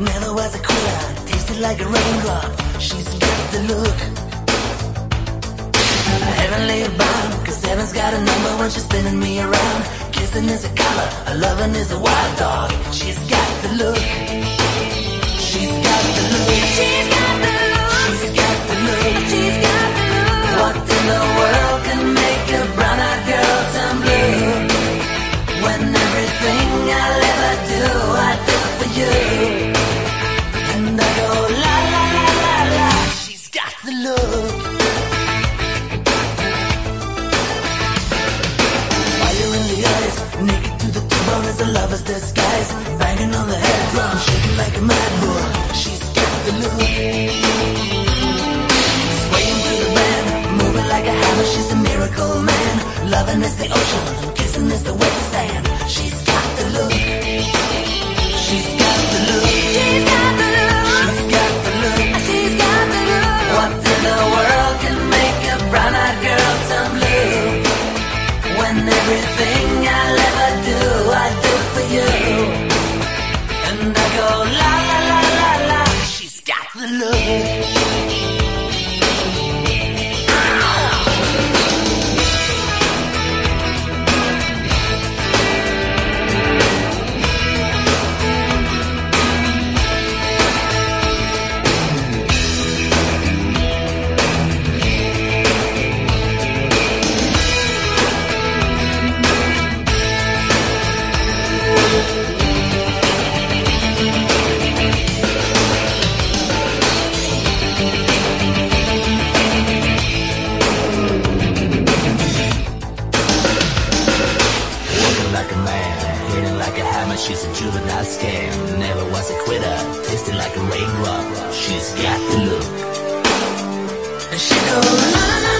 Never was a quitter, tasted like a raindrop. She's got the look. Heavenly bound, cause heaven's got a number when she's spinning me around. Kissing is a color, her loving is a wild dog. She's got the look. Lover's disguise. Banging on the head drum, shaking like a mad bull. She's got the look. Swaying through the band, moving like a hammer. She's a miracle man. Loving is the ocean, kissing is the wet sand. She's got the She's a juvenile scam. Never was a quitter, tasting like a raindrop. She's got the look. And she goes,